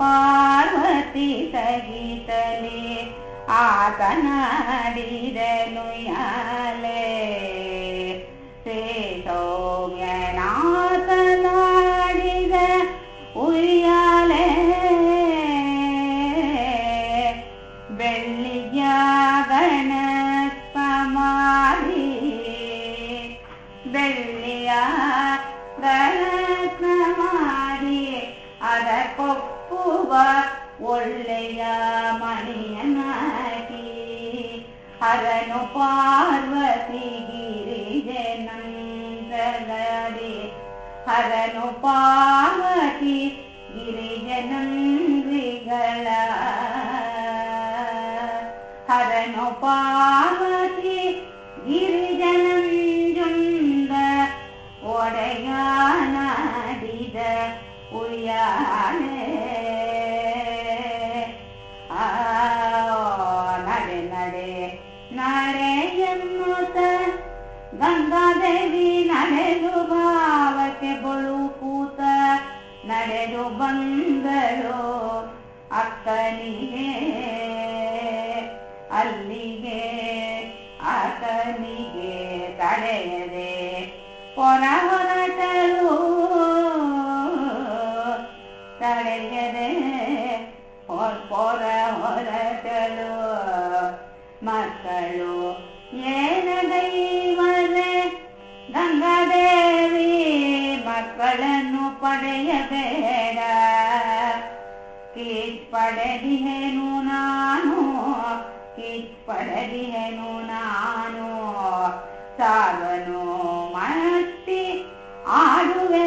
पार्वती तगीतले आनाडिदनुयाले ते तो युयालिया गणमा बिया गणमारी अतः பூவா ஒள்ளைய மணியனாகி ஹரனு பார்வதி கிரிஜனந்தகவே ஹரனு பார்வதி ಗಿರಿಜನಂದ್ರಿಗಳ ಹರನು ಪಾವತಿ ಗಿರಿಜನಂಜುಂದ ಒಡೆಯ ನಾಡಿದ ಉಳಿಯಾನೆ ಆ ನಡೆ ನಡೆ ನಡೆ ಎನ್ನುತ್ತ ಗಂಗಾದೇವಿ ನಡೆದು ಭಾವಕ್ಕೆ ಬಳು ಕೂತ ನಡೆದು ಬಂದಳು ಅಕ್ಕನಿಗೆ ಅಲ್ಲಿಗೆ ಆತನಿಗೆ ತಡೆಯದೆ ಪೊರವ ತಡೆಯದೆ ಪೊರ ಹೊರಟಲು ಮಕ್ಕಳು ಏನ ದೈವದ ಗಂಗಾದೇವಿ ಮಕ್ಕಳನ್ನು ಪಡೆಯಬೇಡ ಕೀಚ್ ಪಡೆದಿಹೇನು ನಾನು ಕೀಚ್ ಪಡೆದಿಹೇನು ನಾನು ಸಾವನು ಮಸ್ತಿ ಆಡುವೆ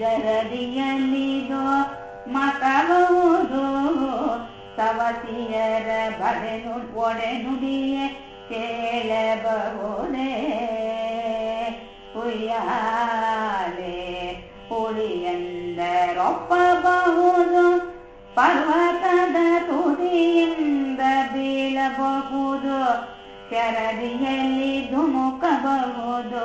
ಜರದಿಯಲಿದು ಮತಬಹುದು ಸವಸಿಯರ ಬರೆನು ಒಡೆ ನುಡಿಯೇ ಕೇಳಬಹುದೇ ಉಯ್ಯಾಲೆ ಉಳಿಯಂದರೊಪ್ಪಬಹುದು ಪರ್ವತದ ತುದಿಯಿಂದ ಬೀಳಬಹುದು ಶರದಿಯಲ್ಲಿ ಧುಮುಕಬಹುದು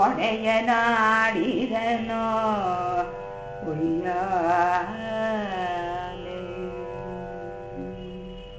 ಒಡೆಯನಾಡಿದನೋ ಉಯ್ಯ